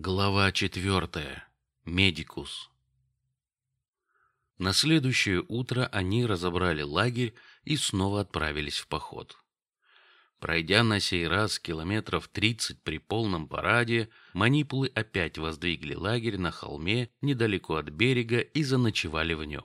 Глава четвертая. Медикус. На следующее утро они разобрали лагерь и снова отправились в поход. Пройдя на сей раз километров тридцать при полном параде, манипулы опять воздвигли лагерь на холме недалеко от берега и заночевали в нем.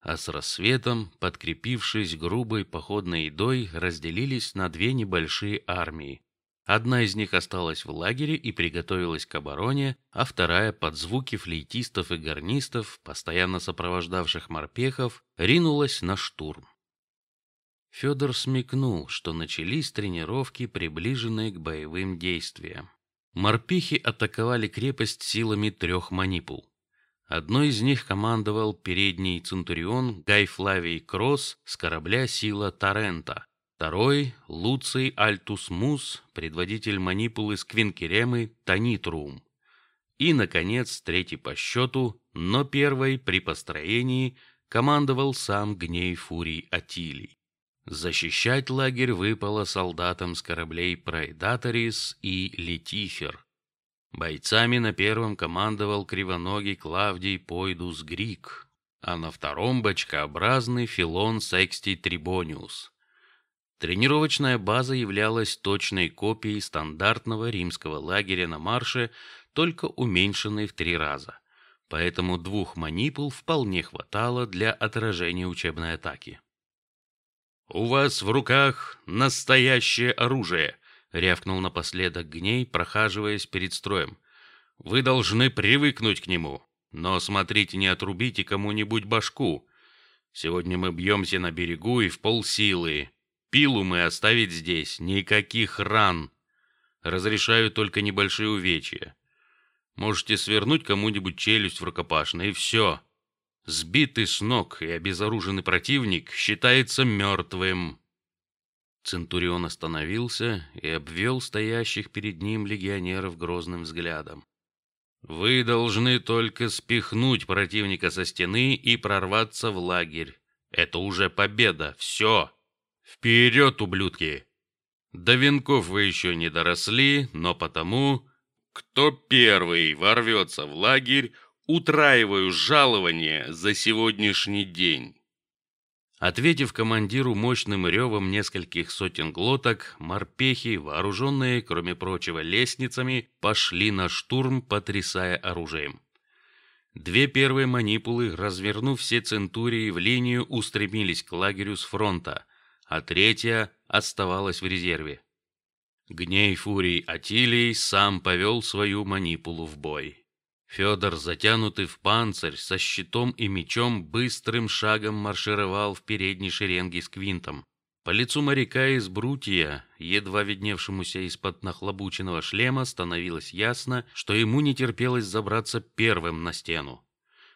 А с рассветом, подкрепившись грубой походной едой, разделились на две небольшие армии, Одна из них осталась в лагере и приготовилась к обороне, а вторая под звуки флейтистов и гарнистов, постоянно сопровождавших морпехов, ринулась на штурм. Федор смекнул, что начались тренировки, приближенные к боевым действиям. Морпехи атаковали крепость силами трех манипул. Одной из них командовал передний центурион Гай Флавий Кросс с корабля Сила Тарента, Второй – Луций Альтус Мус, предводитель манипулы с Квинкеремы Танитрум. И, наконец, третий по счету, но первый при построении командовал сам Гней Фурий Атилий. Защищать лагерь выпало солдатам с кораблей Прайдаторис и Летифер. Бойцами на первом командовал кривоногий Клавдий Пойдус Грик, а на втором бочкообразный Филон Секстий Трибониус. Тренировочная база являлась точной копией стандартного римского лагеря на марше, только уменьшенной в три раза. Поэтому двух манипул вполне хватало для отражения учебной атаки. У вас в руках настоящее оружие, рявкнул напоследок Гней, прохаживаясь перед строем. Вы должны привыкнуть к нему, но смотрите, не отрубите кому-нибудь башку. Сегодня мы бьемся на берегу и в полсилы. Пилу мы оставить здесь, никаких ран. Разрешаю только небольшие увечья. Можете свернуть кому-нибудь челюсть в рукопашной и все. Сбитый с ног и обезоруженный противник считается мертвым. Центурион остановился и обвел стоящих перед ним легионеров грозным взглядом. Вы должны только спихнуть противника со стены и прорваться в лагерь. Это уже победа. Все. Вперед, ублюдки! До венков вы еще не доросли, но потому, кто первый ворвется в лагерь, утраиваю жалование за сегодняшний день. Ответив командиру мощным ревом нескольких сотен глоток, морпехи, вооруженные, кроме прочего, лестницами, пошли на штурм, потрясая оружием. Две первые манипулы, развернув все центурии в линию, устремились к лагерю с фронта – а третья оставалась в резерве. Гней Фурий Атилий сам повел свою манипулу в бой. Федор, затянутый в панцирь, со щитом и мечом, быстрым шагом маршировал в передней шеренге с квинтом. По лицу моряка из Брутия, едва видневшемуся из-под нахлобученного шлема, становилось ясно, что ему не терпелось забраться первым на стену.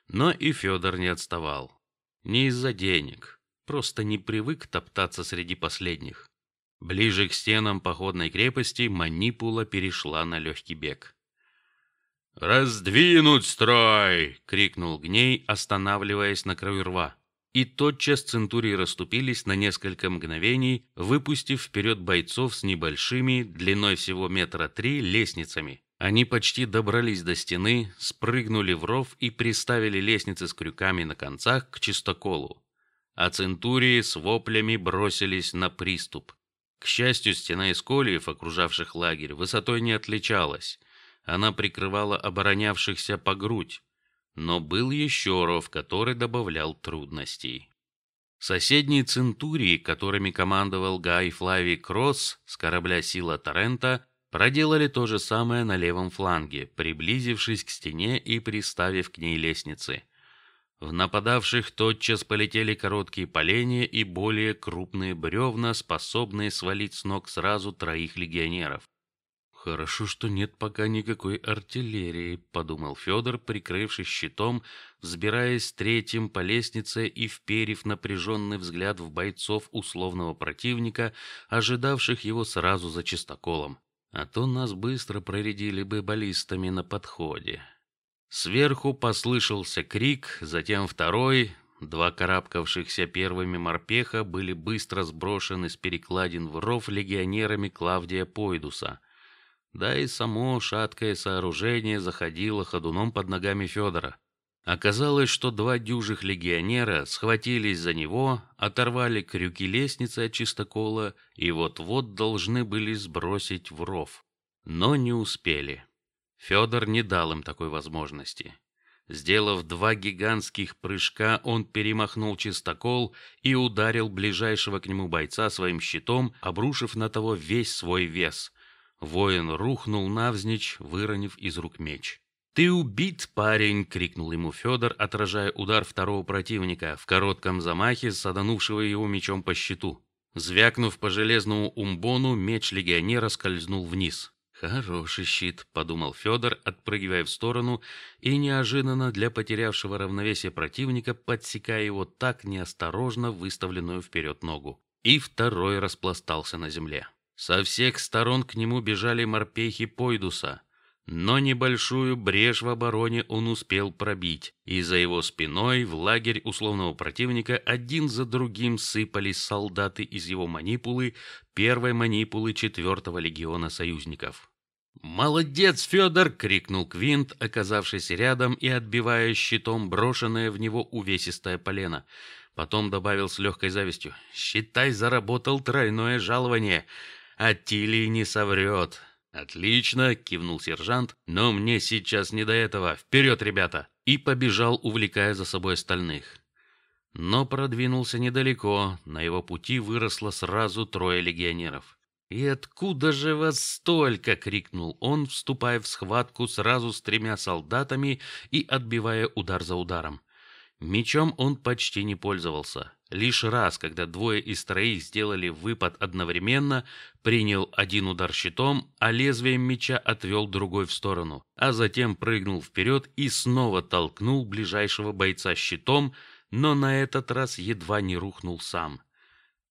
Но и Федор не отставал. Не из-за денег, просто не привык топтаться среди последних. Ближе к стенам походной крепости манипула перешла на легкий бег. «Раздвинуть строй!» — крикнул Гней, останавливаясь на краю рва. И тотчас центурии расступились на несколько мгновений, выпустив вперед бойцов с небольшими, длиной всего метра три, лестницами. Они почти добрались до стены, спрыгнули в ров и приставили лестницы с крюками на концах к чистоколу а центурии с воплями бросились на приступ. К счастью, стена из кольев, окружавших лагерь, высотой не отличалась. Она прикрывала оборонявшихся по грудь, но был еще ров, который добавлял трудностей. Соседние центурии, которыми командовал Гай Флавий Кросс с корабля Сила Торрента, проделали то же самое на левом фланге, приблизившись к стене и приставив к ней лестницы. В нападавших тотчас полетели короткие поленья и более крупные бревна, способные свалить с ног сразу троих легионеров. Хорошо, что нет пока никакой артиллерии, подумал Федор, прикрывшись щитом, взбираясь третьим по лестнице и вперев напряженный взгляд в бойцов условного противника, ожидавших его сразу за чистоколом. А то нас быстро проредили бы баллистами на подходе. Сверху послышался крик, затем второй. Два карабкавшихся первыми морпеха были быстро сброшены с перекладин в ров легионерами Клавдия Пойдуса. Да и само шаткое сооружение заходило ходуном под ногами Федора. Оказалось, что два дюжих легионера схватились за него, оторвали крюки лестницы от чистокола и вот-вот должны были сбросить в ров, но не успели. Федор не дал им такой возможности. Сделав два гигантских прыжка, он перемахнул чистокол и ударил ближайшего к нему бойца своим щитом, обрушив на того весь свой вес. Воин рухнул навзничь, выронив из рук меч. Ты убит, парень! крикнул ему Федор, отражая удар второго противника в коротком замахе, саданувшего его мечом по щиту. Звякнув по железному умбону, меч легионера скользнул вниз. Хороший щит, подумал Федор, отпрыгивая в сторону и неожиданно для потерявшего равновесие противника подсекая его так неосторожно выставленную вперед ногу. И второй распластался на земле. Со всех сторон к нему бежали морпехи Пойдуса, но небольшую брешь в обороне он успел пробить, и за его спиной в лагерь условного противника один за другим сыпались солдаты из его манипулы, первой манипулы четвертого легиона союзников. «Молодец, Федор!» — крикнул Квинт, оказавшийся рядом и отбивая щитом брошенное в него увесистое полено. Потом добавил с легкой завистью: "Считай, заработал тройное жалование. А Тилий не соврет. Отлично, кивнул сержант. Но мне сейчас не до этого. Вперед, ребята! И побежал, увлекая за собой остальных. Но продвинулся недалеко. На его пути выросло сразу трое легионеров. «И откуда же вас столько?» — крикнул он, вступая в схватку сразу с тремя солдатами и отбивая удар за ударом. Мечом он почти не пользовался. Лишь раз, когда двое из троих сделали выпад одновременно, принял один удар щитом, а лезвием меча отвел другой в сторону, а затем прыгнул вперед и снова толкнул ближайшего бойца щитом, но на этот раз едва не рухнул сам.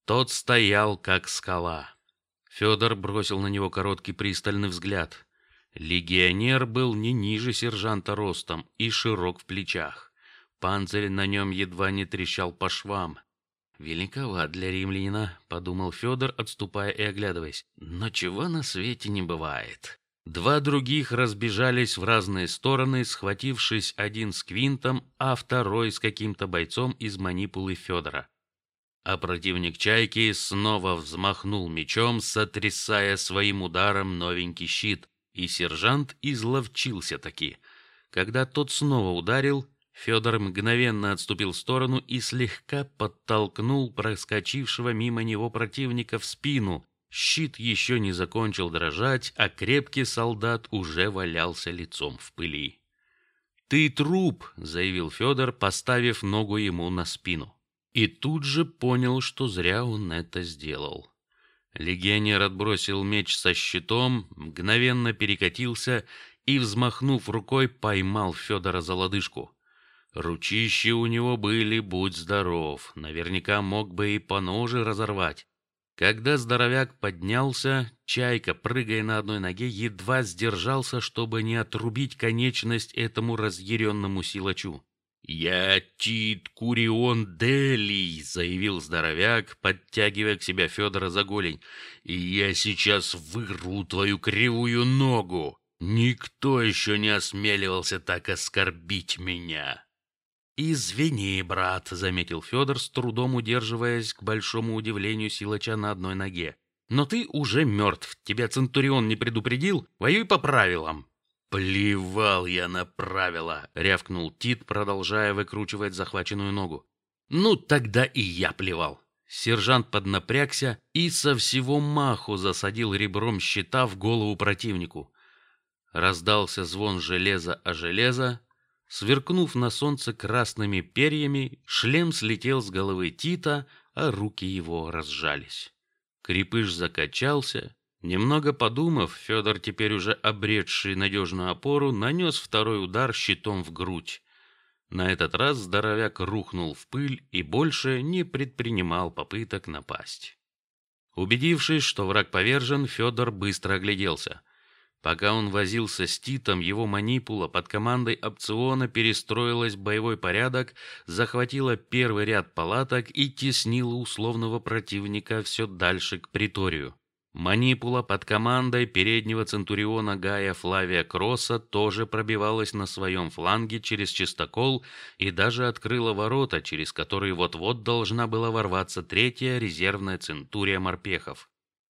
Тот стоял как скала. Федор бросил на него короткий пристальный взгляд. Легионер был не ниже сержанта ростом и широк в плечах. Панцирь на нем едва не трещал по швам. Великоват для римлянина, подумал Федор, отступая и оглядываясь. Но чего на свете не бывает. Два других разбежались в разные стороны, схватившись один с Квинтом, а второй с каким-то бойцом из манипулы Федора а противник чайки снова взмахнул мечом, сотрясая своим ударом новенький щит, и сержант изловчился таки. Когда тот снова ударил, Федор мгновенно отступил в сторону и слегка подтолкнул проскочившего мимо него противника в спину. Щит еще не закончил дрожать, а крепкий солдат уже валялся лицом в пыли. Ты труп, заявил Федор, поставив ногу ему на спину и тут же понял, что зря он это сделал. Легионер отбросил меч со щитом, мгновенно перекатился и, взмахнув рукой, поймал Федора за лодыжку. Ручищи у него были, будь здоров, наверняка мог бы и по ноже разорвать. Когда здоровяк поднялся, чайка, прыгая на одной ноге, едва сдержался, чтобы не отрубить конечность этому разъяренному силачу. «Я Тит Курион Делий», — заявил здоровяк, подтягивая к себе Федора за голень. «И я сейчас вырву твою кривую ногу. Никто еще не осмеливался так оскорбить меня». «Извини, брат», — заметил Федор, с трудом удерживаясь к большому удивлению силача на одной ноге. «Но ты уже мертв. Тебя Центурион не предупредил? Воюй по правилам». Плевал я на правила, рявкнул Тит, продолжая выкручивать захваченную ногу. Ну тогда и я плевал. Сержант поднапрягся и со всего маху засадил ребром щита в голову противнику. Раздался звон железа о железо, сверкнув на солнце красными перьями, шлем слетел с головы Тита, а руки его разжались. Крепыш закачался, Немного подумав, Федор, теперь уже обретший надежную опору, нанес второй удар щитом в грудь. На этот раз здоровяк рухнул в пыль и больше не предпринимал попыток напасть. Убедившись, что враг повержен, Федор быстро огляделся. Пока он возился с Титом, его манипула под командой опциона перестроилась в боевой порядок, захватила первый ряд палаток и теснила условного противника все дальше к приторию. Манипула под командой переднего центуриона Гая Флавия Кросса тоже пробивалась на своем фланге через чистокол и даже открыла ворота, через которые вот-вот должна была ворваться третья резервная центурия морпехов.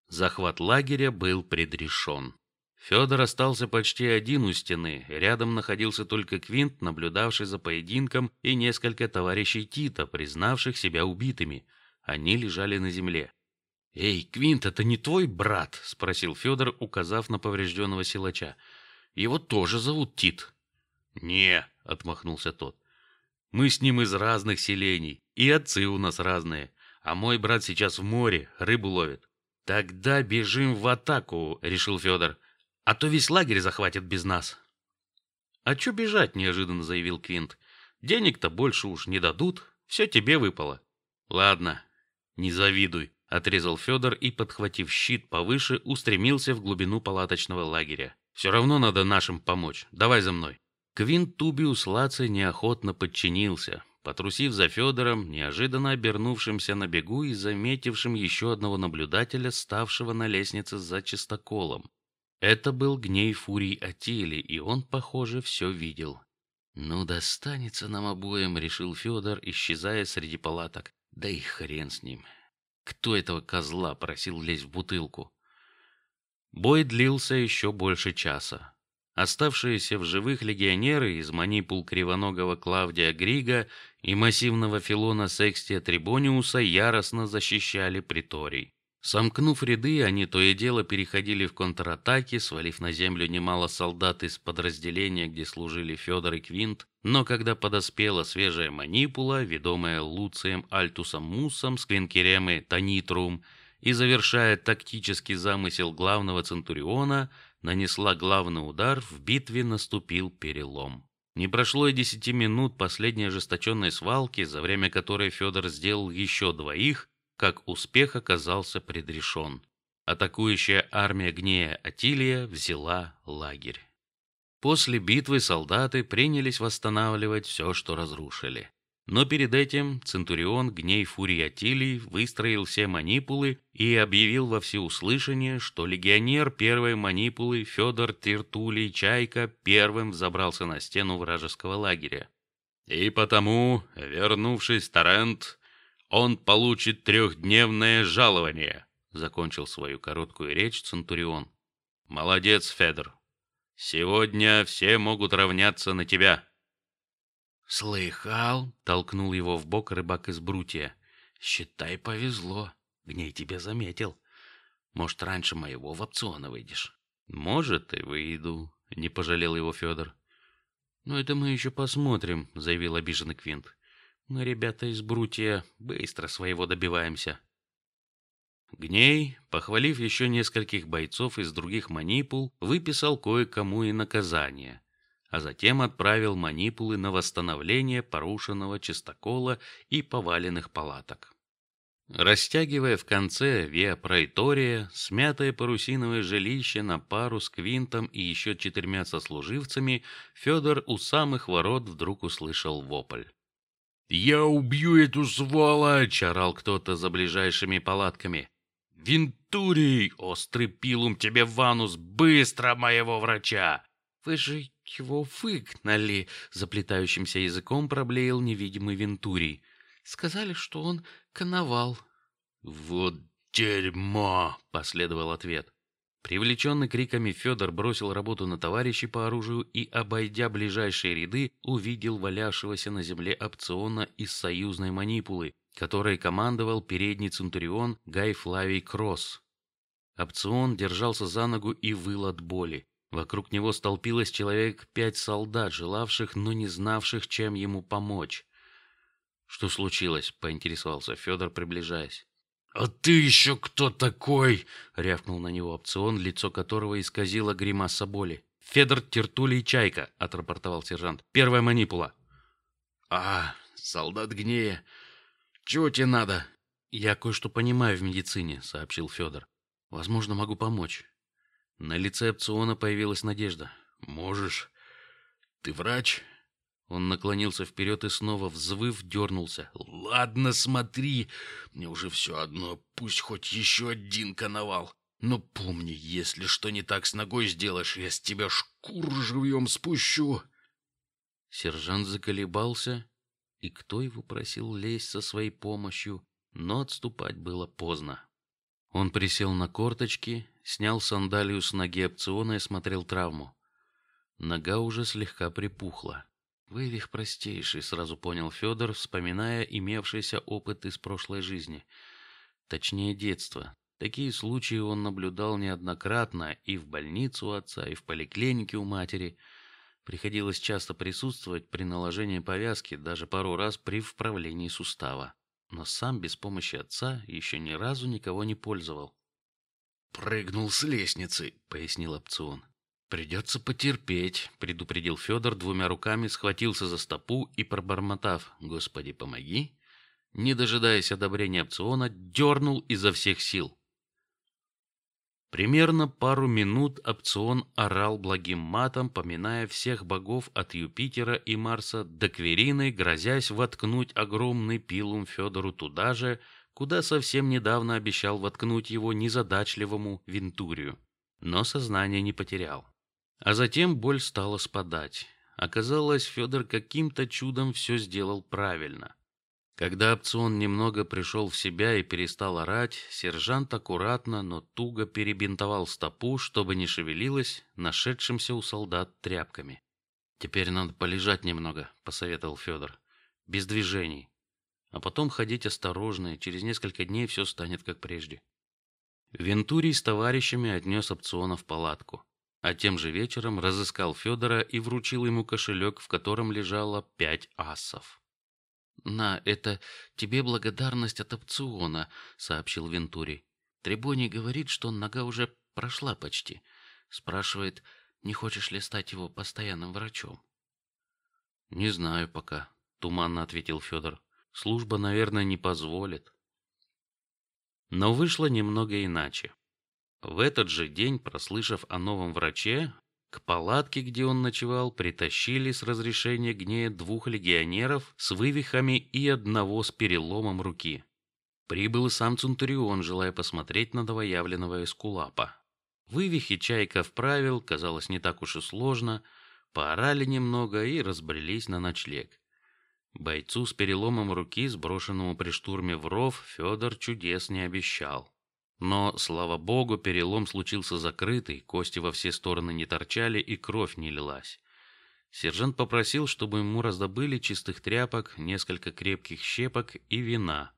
Захват лагеря был предрешен. Федор остался почти один у стены. Рядом находился только Квинт, наблюдавший за поединком, и несколько товарищей Тита, признавших себя убитыми. Они лежали на земле. Эй, Квинт, это не твой брат? – спросил Федор, указав на поврежденного силача. Его тоже зовут Тит. Не, отмахнулся тот. Мы с ним из разных селений, и отцы у нас разные. А мой брат сейчас в море, рыбу ловит. Тогда бежим в атаку, решил Федор. А то весь лагерь захватят без нас. А чё бежать? неожиданно заявил Квинт. Денег-то больше уж не дадут, все тебе выпало. Ладно, не завидуй отрезал Федор и, подхватив щит повыше, устремился в глубину палаточного лагеря. Все равно надо нашим помочь. Давай за мной. Квинт Тубиус Лаций неохотно подчинился, потрусив за Федором, неожиданно обернувшимся на бегу и заметившим еще одного наблюдателя, ставшего на лестнице за чистоколом. Это был гней фурий Атили, и он, похоже, все видел. Ну достанется нам обоим, решил Федор, исчезая среди палаток. Да и хрен с ним. Кто этого козла просил лезть в бутылку? Бой длился еще больше часа. Оставшиеся в живых легионеры из манипул кривоногого Клавдия Грига и массивного Филона Секстия Трибониуса яростно защищали приторий. Сомкнув ряды, они то и дело переходили в контратаки, свалив на землю немало солдат из подразделения, где служили Федор и Квинт. Но когда подоспела свежая манипула, ведомая Луцием Альтусом Мусом с Квинкерем Танитрум, и завершая тактический замысел главного центуриона, нанесла главный удар, в битве наступил перелом. Не прошло и десяти минут последней ожесточенной свалки, за время которой Федор сделал еще двоих, как успех оказался предрешен. Атакующая армия гнея Атилия взяла лагерь. После битвы солдаты принялись восстанавливать все, что разрушили. Но перед этим Центурион Гней Фурий Атилий выстроил все манипулы и объявил во всеуслышание, что легионер первой манипулы Федор Тертулий Чайка первым взобрался на стену вражеского лагеря. И потому, вернувшись в Тарент, он получит трехдневное жалование, закончил свою короткую речь Центурион. Молодец, Федор. Сегодня все могут равняться на тебя. Слыхал? толкнул его в бок рыбак из Брутия. Считай, повезло. Гней тебя заметил. Может, раньше моего в опциона выйдешь? Может, и выйду. Не пожалел его Федор. Но это мы еще посмотрим, заявил обиженный Квинт. Мы, ребята из Брутия, быстро своего добиваемся. Гней, похвалив еще нескольких бойцов из других манипул, выписал кое-кому и наказание, а затем отправил манипулы на восстановление порушенного чистокола и поваленных палаток. Растягивая в конце Виа Прайтория смятое парусиновое жилище на пару с Квинтом и еще четырьмя сослуживцами, Федор у самых ворот вдруг услышал вопль. «Я убью эту сволочь!» — орал кто-то за ближайшими палатками. «Винтурий! Острый пилум тебе в анус! Быстро моего врача!» «Вы же его выгнали!» — заплетающимся языком проблеял невидимый Винтурий. «Сказали, что он коновал». «Вот дерьмо!» — последовал ответ. Привлеченный криками Федор бросил работу на товарищей по оружию и, обойдя ближайшие ряды, увидел валявшегося на земле опциона из союзной манипулы, которой командовал передний центурион Гай Флавий Кросс. Опцион держался за ногу и выл от боли. Вокруг него столпилось человек пять солдат, желавших, но не знавших, чем ему помочь. Что случилось? поинтересовался Федор, приближаясь. «А ты еще кто такой?» — рявкнул на него опцион, лицо которого исказило гримаса боли. «Федор Тертулий Чайка», — отрапортовал сержант. «Первая манипула». «А, солдат гнея. Чего тебе надо?» «Я кое-что понимаю в медицине», — сообщил Федор. «Возможно, могу помочь». На лице опциона появилась надежда. «Можешь. Ты врач?» Он наклонился вперед и снова, взвыв, дернулся. Ладно, смотри, мне уже все одно, пусть хоть еще один коновал. Но помни, если что не так с ногой сделаешь, я с тебя шкуру живьем спущу. Сержант заколебался, и кто его просил лезть со своей помощью, но отступать было поздно. Он присел на корточки, снял сандалию с ноги опциона и смотрел травму. Нога уже слегка припухла. Вывих простейший, сразу понял Федор, вспоминая имевшийся опыт из прошлой жизни, точнее детства. Такие случаи он наблюдал неоднократно и в больнице у отца, и в поликлинике у матери. Приходилось часто присутствовать при наложении повязки, даже пару раз при вправлении сустава. Но сам без помощи отца еще ни разу никого не пользовал. Прыгнул с лестницы, пояснил опцион. Придется потерпеть, предупредил Федор двумя руками, схватился за стопу и пробормотав: "Господи, помоги!" не дожидаясь одобрения опциона, дернул изо всех сил. Примерно пару минут опцион орал благим матом, поминая всех богов от Юпитера и Марса до Кверины, грозясь воткнуть огромный пилум Федору туда же, куда совсем недавно обещал воткнуть его незадачливому Вентурию, но сознание не потерял. А затем боль стала спадать. Оказалось, Федор каким-то чудом все сделал правильно. Когда опцион немного пришел в себя и перестал орать, сержант аккуратно, но туго перебинтовал стопу, чтобы не шевелилась, нашедшимся у солдат тряпками. Теперь надо полежать немного, посоветовал Федор, без движений, а потом ходить осторожно, и через несколько дней все станет как прежде. Вентурий с товарищами отнес опциона в палатку а тем же вечером разыскал Федора и вручил ему кошелек, в котором лежало пять асов. На это тебе благодарность от опциона, сообщил Вентури. Требони говорит, что нога уже прошла почти. Спрашивает, не хочешь ли стать его постоянным врачом. Не знаю пока, туманно ответил Федор. Служба, наверное, не позволит. Но вышло немного иначе. В этот же день, прослышав о новом враче, к палатке, где он ночевал, притащили с разрешения Гнея двух легионеров с вывихами и одного с переломом руки. Прибыл и сам Центурион, желая посмотреть на новоявленного эскулапа. Вывихи Чайка вправил, казалось не так уж и сложно. Поорали немного и разбрелись на ночлег. Бойцу с переломом руки, сброшенному при штурме в ров, Федор чудес не обещал. Но, слава богу, перелом случился закрытый, кости во все стороны не торчали и кровь не лилась. Сержант попросил, чтобы ему раздобыли чистых тряпок, несколько крепких щепок и вина.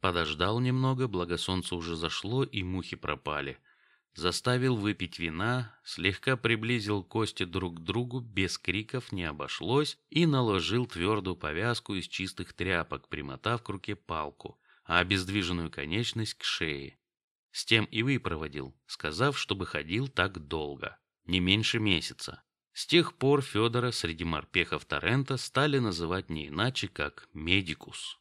Подождал немного, благо солнце уже зашло и мухи пропали. Заставил выпить вина, слегка приблизил кости друг к другу, без криков не обошлось, и наложил твердую повязку из чистых тряпок, примотав к руке палку, а обездвиженную конечность к шее. С тем и выпроводил, сказав, чтобы ходил так долго, не меньше месяца. С тех пор Федора среди морпехов Торрента стали называть не иначе, как медикус.